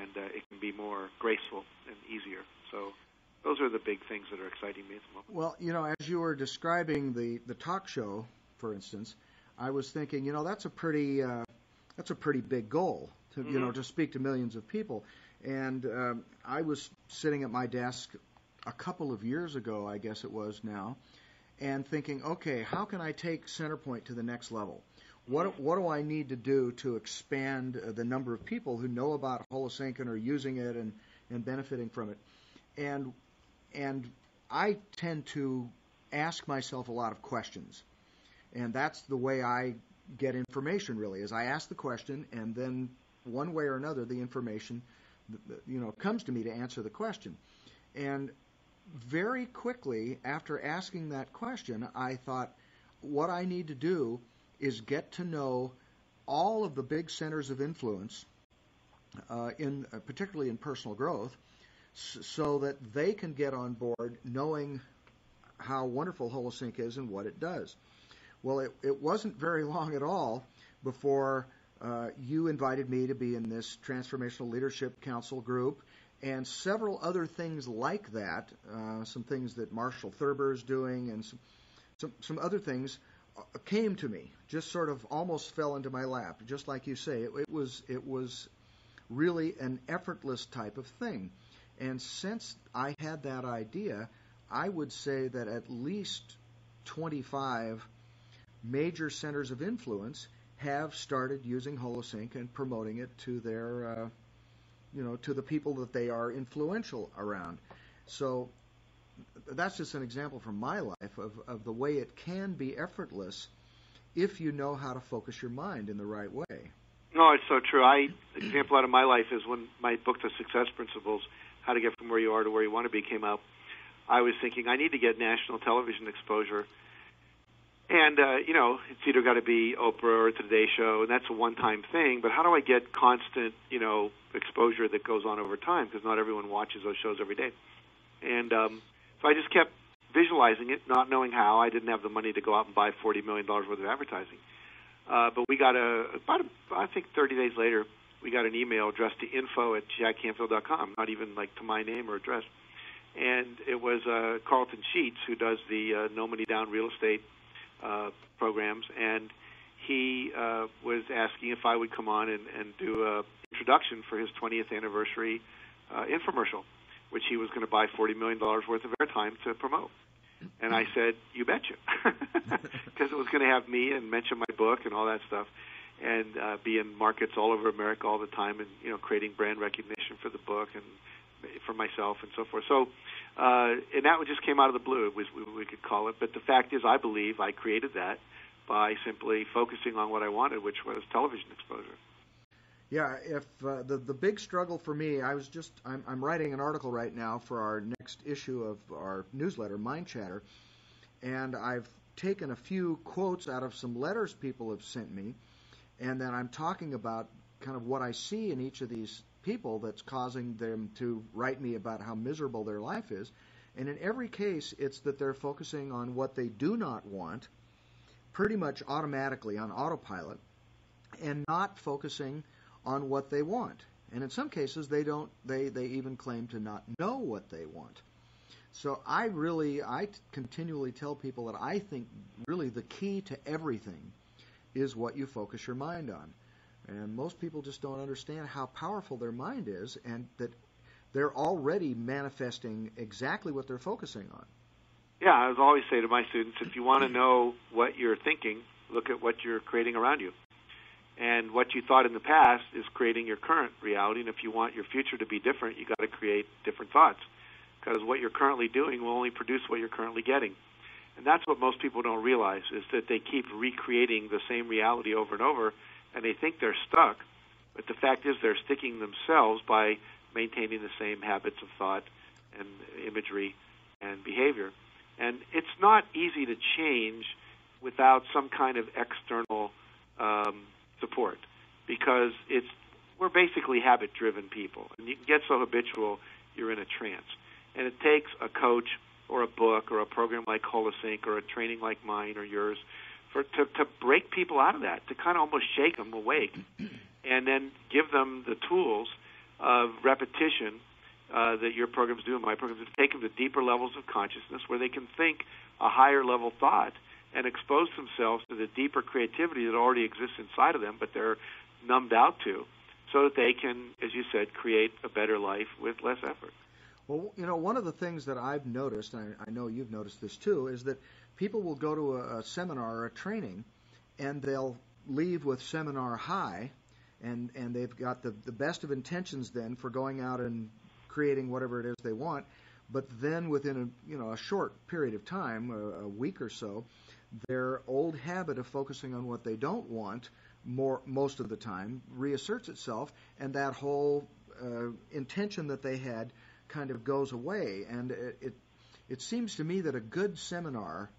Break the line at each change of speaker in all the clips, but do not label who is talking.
and uh, it can be more graceful and easier. So those are the big things that are exciting me at the moment.
Well, you know, as you were describing the the talk show, for instance, I was thinking, you know, that's a pretty uh, that's a pretty big goal to mm-hmm. you know to speak to millions of people. And um, I was sitting at my desk a couple of years ago, I guess it was now, and thinking, okay, how can I take Centerpointe to the next level? What what do I need to do to expand uh, the number of people who know about Holosync and are using it and and benefiting from it? And and I tend to ask myself a lot of questions, and that's the way I get information. Really, is I ask the question, and then one way or another, the information, you know, comes to me to answer the question. And very quickly after asking that question, I thought, what I need to do is get to know all of the big centers of influence, uh, in uh, particularly in personal growth, so that they can get on board knowing how wonderful Holosync is and what it does. Well, it, it wasn't very long at all before uh, you invited me to be in this Transformational Leadership Council group and several other things like that. Uh, some things that Marshall Thurber is doing, and some, some, some other things came to me. Just sort of almost fell into my lap. Just like you say, it, it was it was really an effortless type of thing. And since I had that idea, I would say that at least 25 major centers of influence have started using Holosync and promoting it to their, uh, you know, to the people that they are influential around. So that's just an example from my life of, of the way it can be effortless if you know how to focus your mind in the right way.
No, it's so true. I example out of my life is when my book, The Success Principles, How to Get from Where You Are to Where You Want to Be, came out. I was thinking I need to get national television exposure and uh, you know, it's either got to be Oprah or Today Show, and that's a one-time thing. But how do I get constant, you know, exposure that goes on over time? Because not everyone watches those shows every day. And um, so I just kept visualizing it, not knowing how. I didn't have the money to go out and buy forty million dollars worth of advertising. Uh, but we got a about a, I think 30 days later, we got an email addressed to info at jackcanfield.com, not even like to my name or address. And it was uh, Carleton Sheets who does the uh, No Money Down real estate uh, programs, and he uh, was asking if I would come on and, and do a introduction for his 20th anniversary uh, infomercial, which he was going to buy 40 million dollars worth of airtime to promote. And I said, "You betcha," because it was going to have me and mention my book and all that stuff, and uh, be in markets all over America all the time, and you know, creating brand recognition for the book and for myself and so forth. So uh, and that just came out of the blue, was we could call it. But the fact is, I believe I created that by simply focusing on what I wanted, which was television exposure.
Yeah, if uh, the the big struggle for me, I was just I'm, I'm writing an article right now for our next issue of our newsletter, Mind Chatter, and I've taken a few quotes out of some letters people have sent me, and then I'm talking about kind of what I see in each of these people that's causing them to write me about how miserable their life is. And in every case, it's that they're focusing on what they do not want, pretty much automatically on autopilot, and not focusing on what they want. And in some cases, they don't. They they even claim to not know what they want. So I really, I continually tell people that I think really the key to everything is what you focus your mind on. And most people just don't understand how powerful their mind is and that they're already manifesting exactly what they're focusing on.
Yeah, I always say to my students if you want to know what you're thinking, look at what you're creating around you. And what you thought in the past is creating your current reality. And if you want your future to be different, you got to create different thoughts. Because what you're currently doing will only produce what you're currently getting. And that's what most people don't realize is that they keep recreating the same reality over and over and they think they're stuck. But the fact is, they're sticking themselves by maintaining the same habits of thought and imagery and behavior. And it's not easy to change without some kind of external um, support because it's we're basically habit-driven people, and you can get so habitual you're in a trance. And it takes a coach or a book or a program like Holosync or a training like mine or yours for to, to break people out of that, to kind of almost shake them awake, and then give them the tools of repetition uh, that your programs do and my programs to take them to deeper levels of consciousness where they can think a higher level thought and expose themselves to the deeper creativity that already exists inside of them, but they're numbed out to, so that they can, as you said, create a better life with less effort.
Well, you know, one of the things that I've noticed, and I, I know you've noticed this too, is that people will go to a, a seminar or a training, and they'll leave with seminar high, and and they've got the the best of intentions then for going out and creating whatever it is they want, but then within a you know a short period of time, a, a week or so, their old habit of focusing on what they don't want more most of the time reasserts itself, and that whole uh, intention that they had kind of goes away. And it, it it seems to me that a good seminar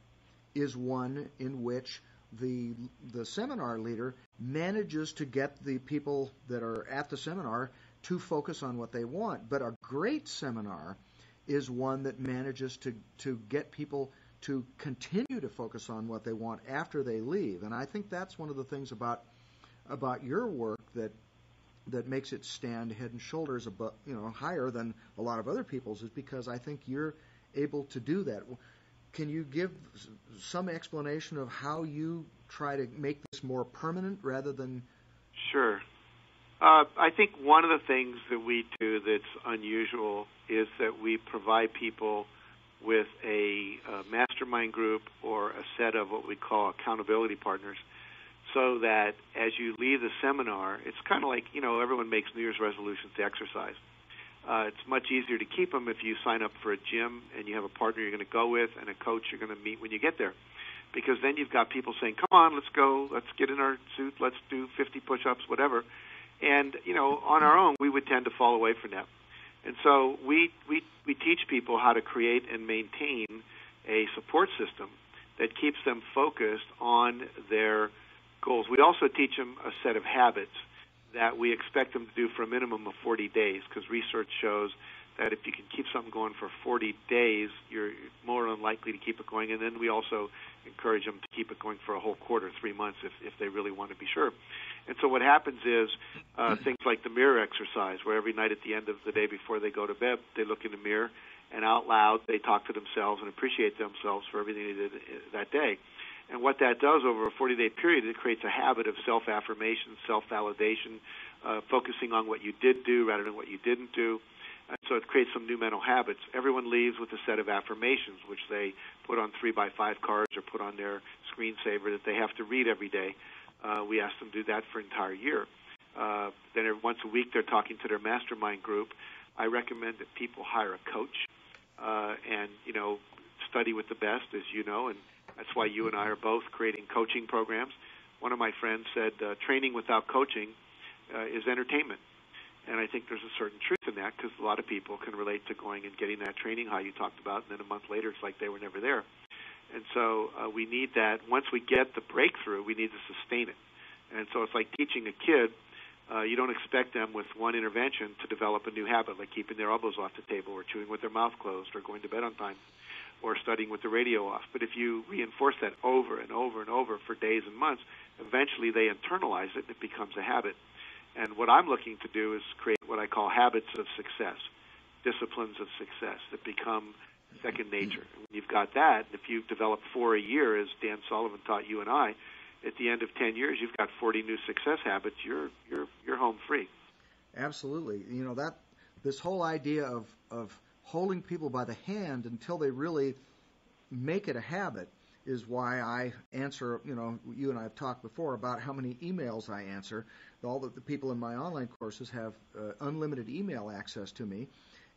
is one in which the the seminar leader manages to get the people that are at the seminar to focus on what they want. But a great seminar is one that manages to to get people to continue to focus on what they want after they leave. And I think that's one of the things about about your work that that makes it stand head and shoulders above, you know, higher than a lot of other people's is because I think you're able to do that. Can you give some explanation of how you try to make this more permanent rather than?
Sure. Uh, I think one of the things that we do that's unusual is that we provide people with a, a mastermind group or a set of what we call accountability partners so that as you leave the seminar, it's kind of like, you know, everyone makes New Year's resolutions to exercise. Uh, it's much easier to keep them if you sign up for a gym and you have a partner you're going to go with and a coach you're going to meet when you get there. Because then you've got people saying, come on, let's go, let's get in our suit, let's do 50 push ups, whatever. And, you know, on our own, we would tend to fall away from that. And so we, we, we teach people how to create and maintain a support system that keeps them focused on their goals. We also teach them a set of habits that we expect them to do for a minimum of 40 days because research shows that if you can keep something going for 40 days, you're more unlikely to keep it going. And then we also encourage them to keep it going for a whole quarter, three months, if, if they really want to be sure. And so what happens is uh, things like the mirror exercise, where every night at the end of the day before they go to bed, they look in the mirror and out loud they talk to themselves and appreciate themselves for everything they did uh, that day. And what that does over a 40 day period, it creates a habit of self affirmation, self validation, uh, focusing on what you did do rather than what you didn't do. And so it creates some new mental habits. Everyone leaves with a set of affirmations, which they put on three by five cards or put on their screensaver that they have to read every day. Uh, we ask them to do that for an entire year. Uh, then every, once a week they're talking to their mastermind group. I recommend that people hire a coach uh, and you know study with the best, as you know, and that's why you and I are both creating coaching programs. One of my friends said, uh, training without coaching uh, is entertainment. And I think there's a certain truth in that because a lot of people can relate to going and getting that training high you talked about, and then a month later it's like they were never there. And so uh, we need that. Once we get the breakthrough, we need to sustain it. And so it's like teaching a kid. Uh, you don't expect them with one intervention to develop a new habit, like keeping their elbows off the table, or chewing with their mouth closed, or going to bed on time or studying with the radio off. But if you reinforce that over and over and over for days and months, eventually they internalize it and it becomes a habit. And what I'm looking to do is create what I call habits of success, disciplines of success that become second nature. When you've got that, and if you develop four a year, as Dan Sullivan taught you and I, at the end of 10 years, you've got 40 new success habits. You're you're you're home free.
Absolutely. You know that this whole idea of of holding people by the hand until they really make it a habit is why I answer, you know, you and I have talked before about how many emails I answer. All the, the people in my online courses have uh, unlimited email access to me.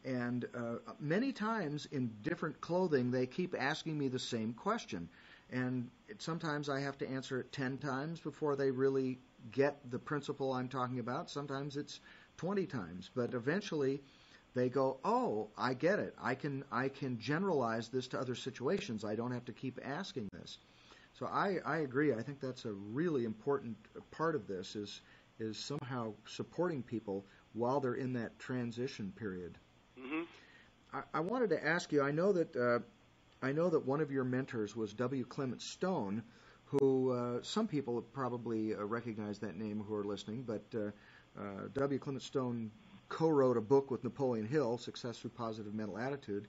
And uh, many times in different clothing, they keep asking me the same question. And it, sometimes I have to answer it 10 times before they really get the principle I'm talking about. Sometimes it's 20 times. But eventually, they go, "Oh, I get it. I can I can generalize this to other situations. I don't have to keep asking this." So I, I agree. I think that's a really important part of this is is somehow supporting people while they're in that transition period. I, I, wanted to ask you. I know that uh, I know that one of your mentors was W. Clement Stone, who uh, some people probably uh, recognize that name who are listening. But uh, uh, W. Clement Stone co-wrote a book with Napoleon Hill, Success Through Positive Mental Attitude,